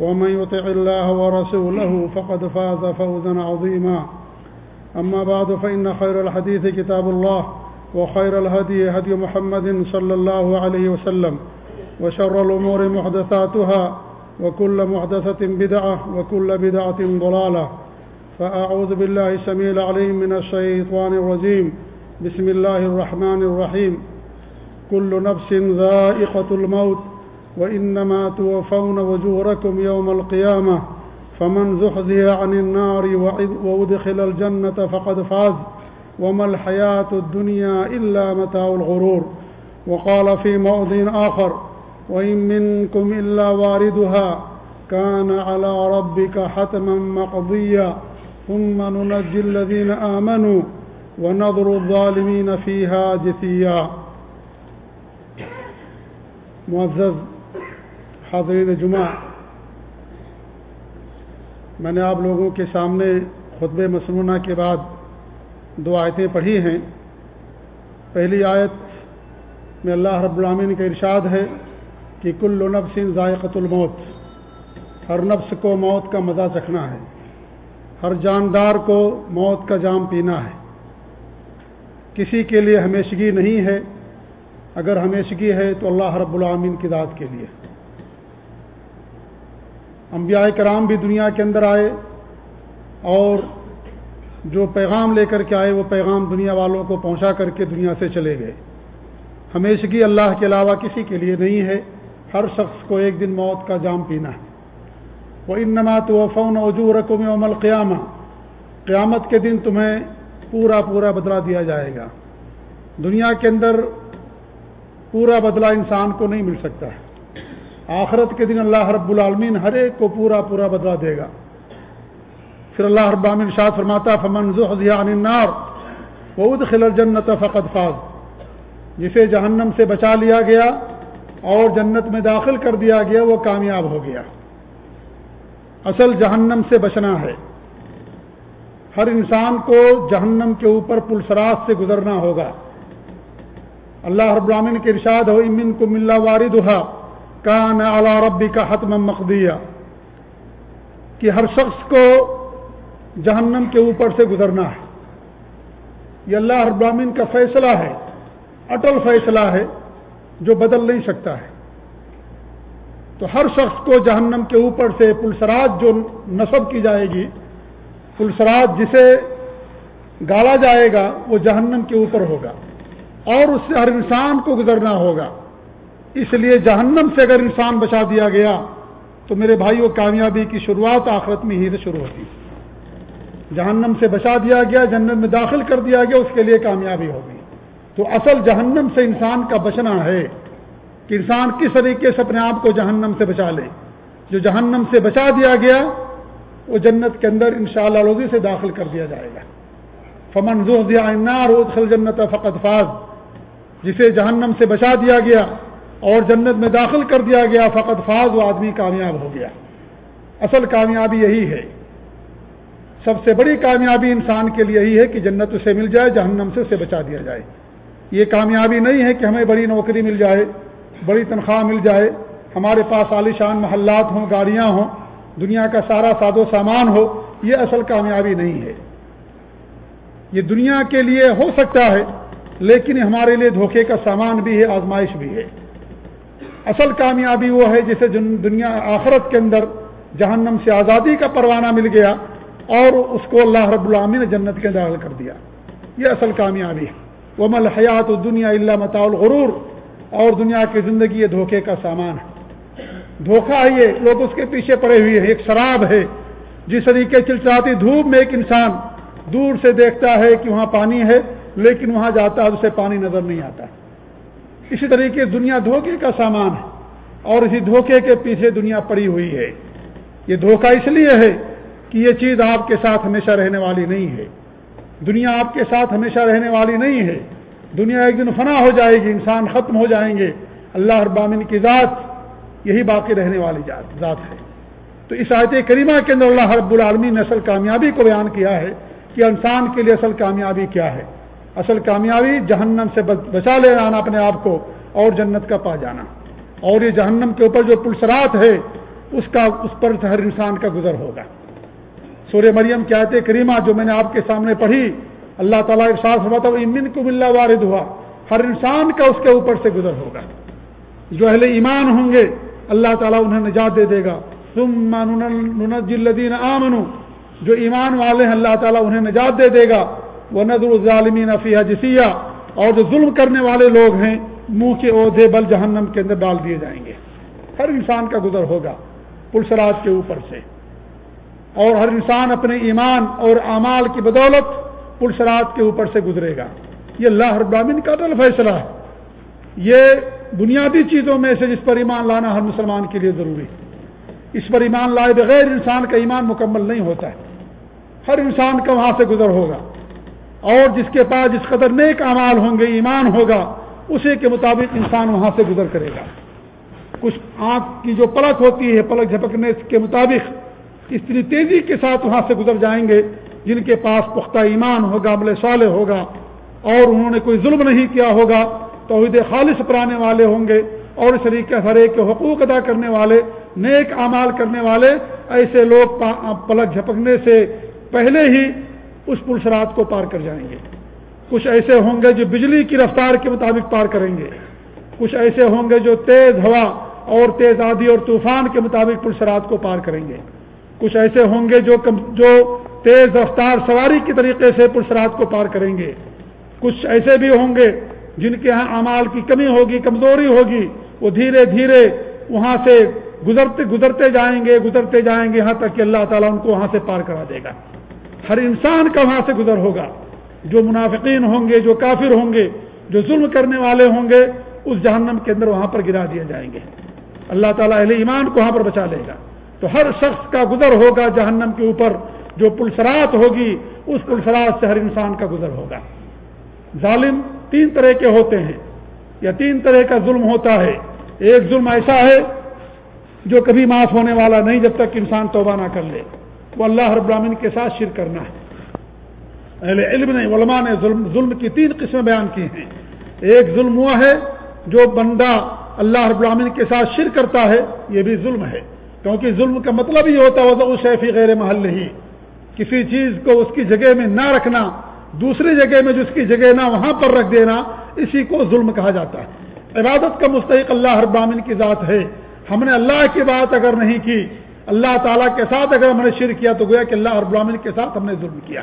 ومن يطع الله ورسوله فقد فاز فوزا عظيما. أما بعد، فإن خير الحديث كتاب الله، وخير الهدي هدي محمد صلى الله عليه وسلم، وشر الأمور محدثاتها، وكل محدثة بدعة، وكل بدعة ضلالة. فأعوذ بالله سميع العليم من الشيطان الرجيم. بسم الله الرحمن الرحيم. كل نفس ذائقة الموت. وإنما توفون وجوركم يوم القيامة فمن زحزها عن النار وأدخل الجنة فقد فاز وما الحياة الدنيا إلا متاع الغرور. وقال في موضع آخر، وإن منكم إلا واردها، كان على ربك حتما مقضيا. ثم ننجي الذين آمنوا ونظر الظالمين فيها جثيا. معزز حاضرین جمعہ۔ میں نے آپ لوگوں کے سامنے خطب مسنونہ کے بعد دو آیتیں پڑھی ہیں۔ پہلی آیت، میں اللہ رب العامین کا ارشاد ہے کہ کل نفس ذائقۃ الموت، ہر نفس کو موت کا مزہ چکھنا ہے۔ ہر جاندار کو موت کا جام پینا ہے۔ کسی کے لیے ہمیشگی نہیں ہے۔ اگر ہمیشگی ہے تو اللہ رب العامین کی ذات کے لیے۔ انبیاء کرام بھی دنیا کے اندر آئے اور جو پیغام لے کر کے آئے وہ پیغام دنیا والوں کو پہنچا کر کے دنیا سے چلے گئے۔ ہمیشگی اللہ کے علاوہ کسی کے لیے نہیں ہے۔ ہر شخص کو ایک دن موت کا جام پینا ہے۔ وہ ان نمات و فون وجو رقم عمل قیامہ قیامت کے دن تمہیں پورا پورا بدلا دیا جائے گا۔ دنیا کے اندر پورا بدلہ انسان کو نہیں مل سکتا۔ ہے آخرت کے دن اللہ رب العالمین ہر ایک کو پورا پورا بدلا دے گا۔ پھر اللہ رب العالمین شاد فرماتا فمن عن النار وادخل الجنت فقد فاز۔ جسے جہنم سے بچا لیا گیا اور جنت میں داخل کر دیا گیا، وہ کامیاب ہو گیا۔ اصل جہنم سے بچنا ہے۔ ہر انسان کو جہنم کے اوپر پلسراس سے گزرنا ہوگا۔ اللہ رب العالمین کے ارشاد ہو امن کو ملا وارد کان اعلی ربی کا حتم مقدیہ کہ ہر شخص کو جہنم کے اوپر سے گزرنا ہے۔ یہ اللہ رب العالمین کا فیصلہ ہے، اٹل فیصلہ ہے، جو بدل نہیں سکتا ہے۔ تو ہر شخص کو جہنم کے اوپر سے پلسرات جو نصب کی جائے گی پلسرات جسے گاڑا جائے گا، وہ جہنم کے اوپر ہوگا اور اس سے ہر انسان کو گزرنا ہوگا۔ اس لیے جہنم سے اگر انسان بچا دیا گیا، تو میرے بھائیوں، کامیابی کی شروعات آخرت میں ہی سے شروع ہوتی۔ جہنم سے بچا دیا گیا جنت میں داخل کر دیا گیا، اس کے لیے کامیابی ہوگی۔ تو اصل جہنم سے انسان کا بچنا ہے کہ انسان کس طریقے سے اپنے آپ کو جہنم سے بچا لے۔ جو جہنم سے بچا دیا گیا، وہ جنت کے اندر ان شاء اللہ روزی سے داخل کر دیا جائے گا۔ فمن زو جنت فقط فاز۔ جسے جہنم سے بچا دیا گیا اور جنت میں داخل کر دیا گیا، فقط فاض وہ آدمی کامیاب ہو گیا۔ اصل کامیابی یہی ہے۔ سب سے بڑی کامیابی انسان کے لیے یہی ہے کہ جنت اسے مل جائے، جہنم سے اسے بچا دیا جائے۔ یہ کامیابی نہیں ہے کہ ہمیں بڑی نوکری مل جائے، بڑی تنخواہ مل جائے، ہمارے پاس عالیشان محلات ہوں، گاڑیاں ہوں، دنیا کا سارا ساد و سامان ہو، یہ اصل کامیابی نہیں ہے۔ یہ دنیا کے لیے ہو سکتا ہے، لیکن ہمارے لیے دھوکے کا سامان بھی ہے، آزمائش بھی ہے۔ اصل کامیابی وہ ہے جسے دنیا آخرت کے اندر جہنم سے آزادی کا پروانہ مل گیا اور اس کو اللہ رب العامی نے جنت کے داخل کر دیا۔ یہ اصل کامیابی ہے۔ وہ مل حیات دنیا اللہ متا الغرور۔ اور دنیا کی زندگی یہ دھوکے کا سامان ہے۔ دھوکہ ہے یہ، لوگ اس کے پیچھے پڑے ہوئے ہیں۔ ایک شراب ہے، جس طریقے چلچلاتی دھوپ میں ایک انسان دور سے دیکھتا ہے کہ وہاں پانی ہے، لیکن وہاں جاتا ہے اسے پانی نظر نہیں آتا۔ اسی طریقے دنیا دھوکے کا سامان ہے اور اسی دھوکے کے پیچھے دنیا پڑی ہوئی ہے۔ یہ دھوکہ اس لیے ہے کہ یہ چیز آپ کے ساتھ ہمیشہ رہنے والی نہیں ہے۔ دنیا آپ کے ساتھ ہمیشہ رہنے والی نہیں ہے۔ دنیا ایک دن فنا ہو جائے گی، انسان ختم ہو جائیں گے۔ اللہ ابامن کی ذات یہی باقی رہنے والی ذات ہے۔ تو اس آیت کریمہ کے اندر اللہ رب العالمین نے اصل کامیابی کو بیان کیا ہے کہ انسان کے لیے اصل کامیابی کیا ہے۔ اصل کامیابی جہنم سے بچا لے آنا اپنے آپ کو، اور جنت کا پا جانا۔ اور یہ جہنم کے اوپر جو پلسرات ہے، اس کا اس پر ہر انسان کا گزر ہوگا۔ سورہ مریم کیا آیت کریمہ جو میں نے آپ کے سامنے پڑھی، اللہ تعالیٰ ارشاد فرماتا امن کو ملا وارد ہوا ہر انسان کا اس کے اوپر سے گزر ہوگا۔ جو اہل ایمان ہوں گے، اللہ تعالیٰ انہیں نجات دے دے گا۔ تم الدین آمن جو ایمان والے ہیں، اللہ تعالیٰ انہیں نجات دے دے گا۔ وہ نظر الظالمین فیح جسیہ اور جو ظلم کرنے والے لوگ ہیں، منہ کے عہدے بل جہنم کے اندر ڈال دیے جائیں گے۔ ہر انسان کا گزر ہوگا پلسرات کے اوپر سے۔ اور ہر انسان اپنے ایمان اور اعمال کی بدولت پلسرات کے اوپر سے گزرے گا۔ یہ اللہ رب العالمین کا دل فیصلہ ہے۔ یہ بنیادی چیزوں میں سے جس پر ایمان لانا ہر مسلمان کے لیے ضروری ہے۔ اس پر ایمان لائے بغیر انسان کا ایمان مکمل نہیں ہوتا ہے۔ ہر انسان کا وہاں سے گزر ہوگا۔ اور جس کے پاس جس قدر نیک اعمال ہوں گے، ایمان ہوگا، اسی کے مطابق انسان وہاں سے گزر کرے گا۔ کچھ آنکھ کی جو پلک ہوتی ہے، پلک جھپکنے کے مطابق اتنی تیزی کے ساتھ وہاں سے گزر جائیں گے، جن کے پاس پختہ ایمان ہوگا، عمل صالح ہوگا، اور انہوں نے کوئی ظلم نہیں کیا ہوگا، توحید خالص پرانے والے ہوں گے، اور اس طریقے ہر ایک کے حقوق ادا کرنے والے، نیک اعمال کرنے والے، ایسے لوگ پلک جھپکنے سے پہلے ہی اس پلسرات کو پار کر جائیں گے۔ کچھ ایسے ہوں گے جو بجلی کی رفتار کے مطابق پار کریں گے۔ کچھ ایسے ہوں گے جو تیز ہوا اور تیز آدھی اور طوفان کے مطابق پلسرات کو پار کریں گے۔ کچھ ایسے ہوں گے جو جو تیز رفتار سواری کے طریقے سے پلسرات کو پار کریں گے۔ کچھ ایسے بھی ہوں گے جن کے یہاں امال کی کمی ہوگی، کمزوری ہوگی، وہ دھیرے دھیرے وہاں سے گزرتے گزرتے جائیں گے، گزرتے جائیں گے، یہاں تک کہ اللہ تعالیٰ ان کو وہاں سے پار کرا دے گا۔ ہر انسان کا وہاں سے گزر ہوگا۔ جو منافقین ہوں گے، جو کافر ہوں گے، جو ظلم کرنے والے ہوں گے، اس جہنم کے اندر وہاں پر گرا دیا جائیں گے۔ اللہ تعالیٰ اہل ایمان کو وہاں پر بچا لے گا۔ تو ہر شخص کا گزر ہوگا جہنم کے اوپر۔ جو پلسرات ہوگی، اس پلسرات سے ہر انسان کا گزر ہوگا۔ ظالم تین طرح کے ہوتے ہیں، یا تین طرح کا ظلم ہوتا ہے۔ ایک ظلم ایسا ہے جو کبھی معاف ہونے والا نہیں جب تک انسان توبہ نہ کر لے۔ وہ اللہ رب العالمین کے ساتھ شرک کرنا ہے۔ اہل علم نے، علماء نے ظلم ظلم کی تین قسمیں بیان کی ہیں۔ ایک ظلم ہوا ہے جو بندہ اللہ رب العالمین کے ساتھ شرک کرتا ہے، یہ بھی ظلم ہے۔ کیونکہ ظلم کا مطلب ہی ہوتا ہے شیفی غیر محل ہی۔ کسی چیز کو اس کی جگہ میں نہ رکھنا، دوسری جگہ میں جس کی جگہ نہ، وہاں پر رکھ دینا، اسی کو ظلم کہا جاتا ہے۔ عبادت کا مستحق اللہ ہر بامن کی ذات ہے۔ ہم نے اللہ کی بات اگر نہیں کی اللہ تعالیٰ کے ساتھ اگر ہم نے شر کیا تو گویا کہ اللہ رب العالمین کے ساتھ ہم نے ظلم کیا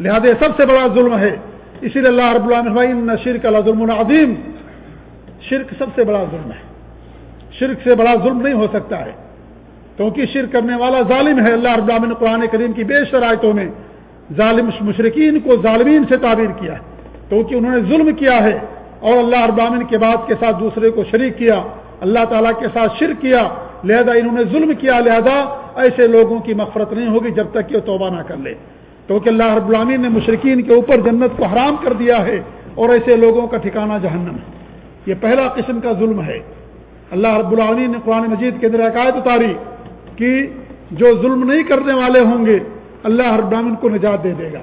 لہٰذا سب سے بڑا ظلم ہے۔ اسی لیے اللہ رب العالمین شرک اللہ ظلم العظیم شرک سب سے بڑا ظلم ہے۔ شرک سے بڑا ظلم نہیں ہو سکتا ہے۔ کیونکہ شرک کرنے والا ظالم ہے۔ اللہ رب العالمین قرآن کریم کی بے شرائطوں میں ظالم مشرقین کو ظالمین سے تعبیر کیا ہے۔ کیونکہ انہوں نے ظلم کیا ہے اور اللہ ابامن کے بعد کے ساتھ دوسرے کو شریک کیا، اللہ تعالیٰ کے ساتھ شرک کیا۔ لہذا انہوں نے ظلم کیا، لہذا ایسے لوگوں کی مفرت نہیں ہوگی جب تک کہ وہ توبہ نہ کر لے۔ کیونکہ اللہ رب العامین نے مشرقین کے اوپر جنت کو حرام کر دیا ہے اور ایسے لوگوں کا ٹھکانہ جہنم ہے۔ یہ پہلا قسم کا ظلم ہے۔ اللہ رب العالمین نے قرآن مجید کے اندر عقائد اتاری کہ جو ظلم نہیں کرنے والے ہوں گے، اللہ رب العالمین کو نجات دے دے گا۔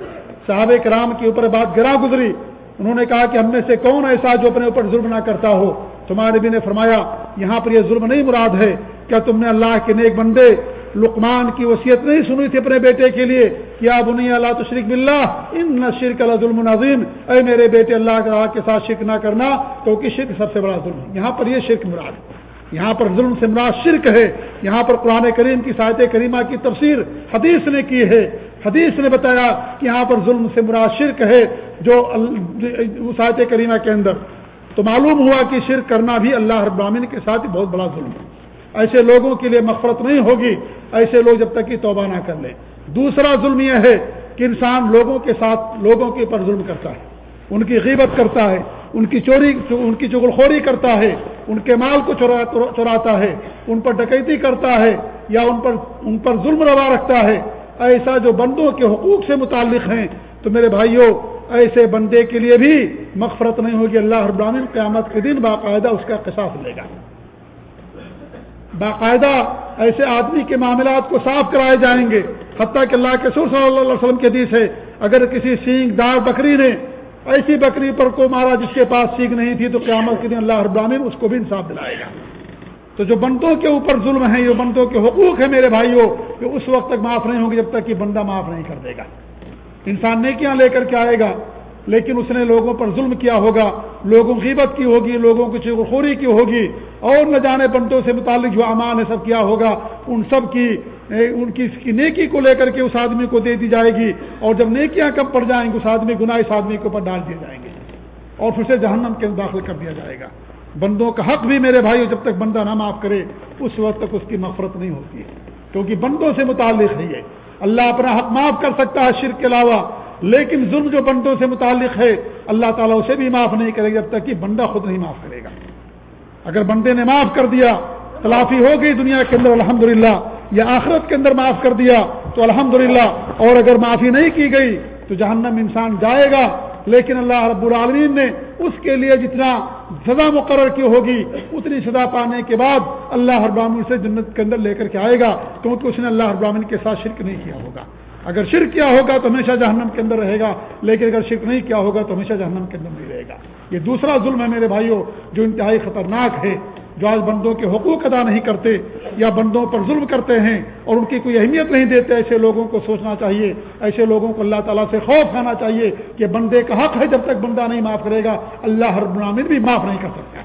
صحابہ کرام کے اوپر بات گرا گزری۔ انہوں نے کہا کہ ہم میں سے کون ایسا جو اپنے اوپر ظلم نہ کرتا ہو؟ تمہارے بھی نے فرمایا، یہاں پر یہ ظلم نہیں مراد ہے کیا تم نے اللہ کے نیک بندے لقمان کی وصیت نہیں سنی تھی اپنے بیٹے کے لیے؟ کیا بنی اللہ تو شرک بلّہ ان نہ شرک اللہ ظلم نظیم اے میرے بیٹے، اللہ کے ساتھ شرک نہ کرنا، کیونکہ شرک سب سے بڑا ظلم ہے۔ یہاں پر یہ شرک مراد ہے۔ یہاں پر ظلم سے مراد شرک ہے۔ یہاں پر قرآن کریم کی ساحت کریمہ کی تفسیر حدیث نے کی ہے۔ حدیث نے بتایا کہ یہاں پر ظلم سے مراد شرک ہے جو وسعت کریمہ کے اندر۔ تو معلوم ہوا کہ شرک کرنا بھی اللہ رب العالمین کے ساتھ بہت بڑا ظلم ہے۔ ایسے لوگوں کے لیے مفرت نہیں ہوگی، ایسے لوگ جب تک کہ توبہ نہ کر لیں۔ دوسرا ظلم یہ ہے کہ انسان لوگوں کے ساتھ لوگوں کے اوپر ظلم کرتا ہے۔ ان کی غیبت کرتا ہے، ان کی چوری، ان کی چغلخوری کرتا ہے، ان کے مال کو چراتا ہے، ان پر ڈکیتی کرتا ہے یا ان پر ان پر ظلم روا رکھتا ہے۔ ایسا جو بندوں کے حقوق سے متعلق ہیں، تو میرے بھائیوں ایسے بندے کے لیے بھی مغفرت نہیں ہوگی، اللہ ابراہین قیامت کے دن باقاعدہ اس کا قصاص لے گا۔ باقاعدہ ایسے آدمی کے معاملات کو صاف کرائے جائیں گے۔ حتیٰ کہ اللہ کے سر صلی اللہ علیہ وسلم کے حدیث ہے، اگر کسی سینگ دار بکری نے ایسی بکری پر کو مارا جس کے پاس سینگ نہیں تھی، تو قیامت کے دن اللہ ابراہین اس کو بھی انصاف دلائے گا۔ تو جو بندوں کے اوپر ظلم ہے یہ بندوں کے حقوق ہے میرے بھائیوں کہ اس وقت تک معاف نہیں ہوں گے جب تک کہ بندہ معاف نہیں کر دے گا۔ انسان نے کیا لے کر کے آئے گا، لیکن اس نے لوگوں پر ظلم کیا ہوگا، لوگوں کی غیبت کی ہوگی، لوگوں کی خوری کی ہوگی، اور نہ جانے بندوں سے متعلق جو امان ہے سب کیا ہوگا، ان سب کی ان کی نیکی کو لے کر کے اس آدمی کو دے دی جائے گی، اور جب نیکیاں کم پڑ جائیں گے اس آدمی گناہ اس آدمی کے اوپر ڈال دیے جائیں گے، اور پھر سے جہنم کے داخل کر دیا جائے گا۔ بندوں کا حق بھی میرے بھائی جب تک بندہ نہ معاف کرے، اس وقت تک اس کی مفرت نہیں ہوتی ہے، کیونکہ بندوں سے متعلق نہیں ہے۔ اللہ اپنا حق معاف کر سکتا ہے شرک کے علاوہ، لیکن ظلم جو بندوں سے متعلق ہے، اللہ تعالیٰ اسے بھی معاف نہیں کرے گا جب تک کہ بندہ خود نہیں معاف کرے گا۔ اگر بندے نے معاف کر دیا، تلافی ہو گئی دنیا کے اندر الحمد یا آخرت کے اندر معاف کر دیا، تو الحمد اور اگر معافی نہیں کی گئی، تو جہنم انسان جائے گا۔ لیکن اللہ رب العالمین نے اس کے لیے جتنا سزا مقرر کی ہوگی، اتنی سزا پانے کے بعد اللہ ابراہین سے جنت کے اندر لے کر کے آئے گا کیونکہ مطلب اس نے اللہ ابراہین کے ساتھ شرک نہیں کیا ہوگا۔ اگر شرک کیا ہوگا تو ہمیشہ جہنم کے اندر رہے گا، لیکن اگر شرک نہیں کیا ہوگا تو ہمیشہ جہنم کے اندر نہیں رہے گا۔ یہ دوسرا ظلم ہے میرے بھائیوں، جو انتہائی خطرناک ہے۔ جو آج بندوں کے حقوق ادا نہیں کرتے یا بندوں پر ظلم کرتے ہیں اور ان کی کوئی اہمیت نہیں دیتے، ایسے لوگوں کو سوچنا چاہیے، ایسے لوگوں کو اللہ تعالیٰ سے خوف کھانا چاہیے کہ بندے کا حق ہے جب تک بندہ نہیں معاف کرے گا، اللہ ہر برامد بھی معاف نہیں کر سکتا۔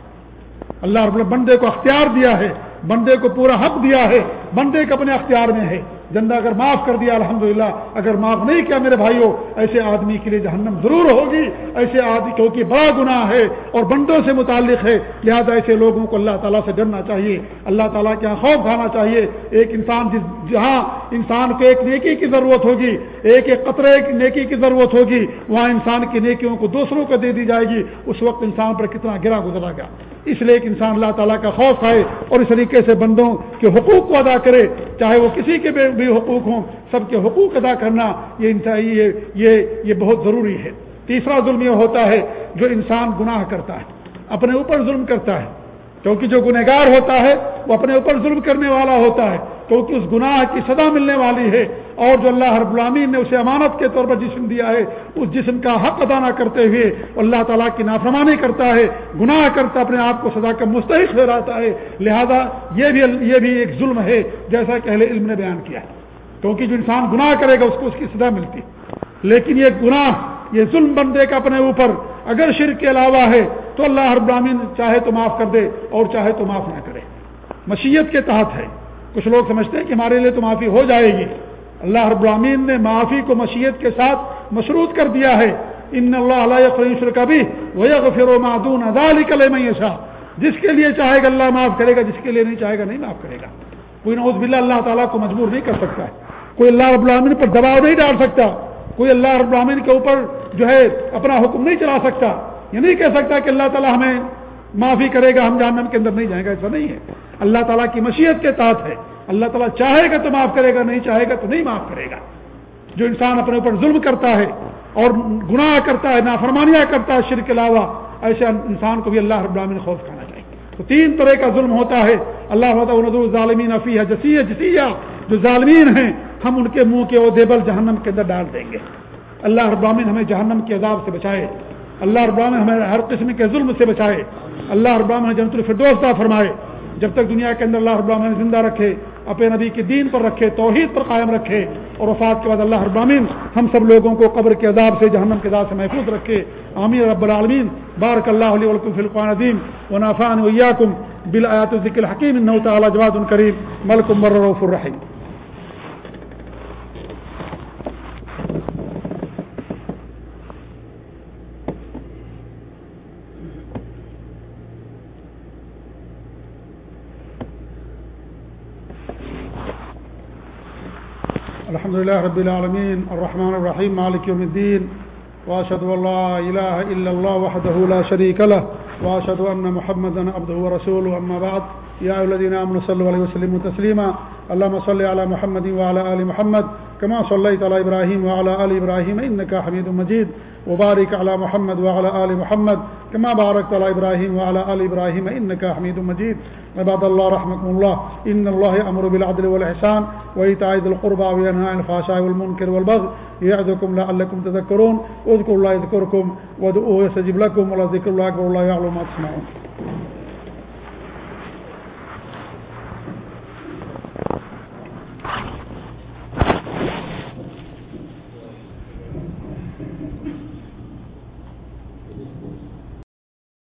اللہ رب بندے کو اختیار دیا ہے، بندے کو پورا حق دیا ہے، بندے کے اپنے اختیار میں ہے۔ جندہ اگر معاف کر دیا، الحمدللہ، اگر معاف نہیں کیا میرے بھائیوں ایسے آدمی کے لیے جہنم ضرور ہوگی، ایسے آدمی کیونکہ بڑا گناہ ہے اور بندوں سے متعلق ہے، لہذا ایسے لوگوں کو اللہ تعالیٰ سے ڈرنا چاہیے۔ اللہ تعالیٰ کے یہاں خوف کھانا چاہیے۔ ایک انسان جس جہاں انسان کو ایک نیکی کی ضرورت ہوگی، ایک ایک قطرے کی نیکی کی ضرورت ہوگی، وہاں انسان کی نیکیوں کو دوسروں کو دے دی جائے گی، اس وقت انسان پر کتنا گرا گزرا گا اس لیے ایک انسان اللہ تعالیٰ کا خوف ہے اور اس طریقے سے بندوں کے حقوق کو ادا کرے، چاہے وہ کسی کے بھی حقوق ہوں، سب کے حقوق ادا کرنا یہ یہ یہ بہت ضروری ہے۔ تیسرا ظلم یہ ہوتا ہے جو انسان گناہ کرتا ہے، اپنے اوپر ظلم کرتا ہے۔ کیونکہ جو گنہگار ہوتا ہے، وہ اپنے اوپر ظلم کرنے والا ہوتا ہے، کیونکہ اس گناہ کی سزا ملنے والی ہے۔ اور جو اللہ رب العالمین نے اسے امانت کے طور پر جسم دیا ہے، اس جسم کا حق ادا نہ کرتے ہوئے اللہ تعالیٰ کی نافرمانی کرتا ہے، گناہ کرتا اپنے آپ کو سزا کا مستحق ہو ہے۔ لہذا یہ بھی یہ بھی ایک ظلم ہے، جیسا کہ اہل علم نے بیان کیا۔ کیونکہ جو انسان گناہ کرے گا، اس کو اس کی سزا ملتی۔ لیکن یہ گناہ، یہ ظلم بندے کا اپنے اوپر اگر شرک کے علاوہ ہے، تو اللہ رب العالمین چاہے تو معاف کر دے اور چاہے تو معاف نہ کرے۔ مشیت کے تحت ہے۔ کچھ لوگ سمجھتے ہیں کہ ہمارے لیے تو معافی ہو جائے گی۔ اللہ رب العامین نے معافی کو مشیت کے ساتھ مشروط کر دیا ہے۔ ان اللہ علیہ کا بھی وہ معدون شاہ جس کے لیے چاہے گا اللہ معاف کرے گا، جس کے لیے نہیں چاہے گا، نہیں معاف کرے گا۔ کوئی نوز بلّہ اللہ تعالیٰ کو مجبور نہیں کر سکتا ہے۔ کوئی اللہ رب العامین پر دباؤ نہیں ڈال سکتا۔ کوئی اللہ رب العامین کے اوپر جو ہے اپنا حکم نہیں چلا سکتا۔ یہ نہیں کہہ سکتا کہ اللہ تعالیٰ ہمیں معافی کرے گا، ہم جہنم کے اندر نہیں جائیں گا ایسا نہیں ہے۔ اللہ تعالیٰ کی مشیت کے تحت ہے۔ اللہ تعالیٰ چاہے گا تو معاف کرے گا، نہیں چاہے گا تو نہیں معاف کرے گا۔ جو انسان اپنے اوپر ظلم کرتا ہے اور گناہ کرتا ہے، نافرمانیاں کرتا ہے شرک کے علاوہ، ایسے انسان کو بھی اللہ رب العالمین خوف کھانا چاہیے۔ تو تین طرح کا ظلم ہوتا ہے۔ اللہ ظالمین افی ہے جسیہ جسیہ جو ظالمین ہیں، ہم ان کے منہ کے وہ جہنم کے اندر ڈال دیں گے۔ اللہ رب العالمین ہمیں جہنم کے عذاب سے بچائے۔ اللہ رب ہمیں ہر قسم کے ظلم سے بچائے۔ اللہ رب جنت الفردوس فرمائے۔ جب تک دنیا کے اندر اللہ رب العالمین زندہ رکھے، اپنے نبی کے دین پر رکھے، توحید پر قائم رکھے اور وفات کے بعد اللہ ابامین ہم سب لوگوں کو قبر کے عذاب سے، جہنم کے عذاب سے محفوظ رکھے۔ عامر رب العالمین۔ بارک اللہ علیہ ولکم فی القان عظیم و نافان ویاکم بالآیات ذکر الحکیم۔ انہو تعالی جواد الکریم ملک مرف الرحیم۔ الحمد لله رب العالمين، الرحمن الرحيم، مالك يوم الدين واشهد ان لا اله الا الله وحده لا شريك له واشهد ان محمدا عبده ورسوله اما بعد، يا ايها الذين امنوا صلوا عليه وسلموا تسليما، اللهم صل على محمد وعلى ال محمد، كما صليت على ابراهيم وعلى ال ابراهيم انك حميد مجيد. وبارك على محمد وعلى آل محمد كما باركت على إبراهيم وعلى آل إبراهيم إنك حميد مجيد عباد الله رحمكم الله إن الله يأمر بالعدل والإحسان وإيتاء ذي القربى وينهى عن الفحشاء والمنكر والبغي يعظكم لعلكم تذكرون اذكروا الله يذكركم وادعوه يستجب لكم ولذكر الله أكبر الله يعلم ما تسمعون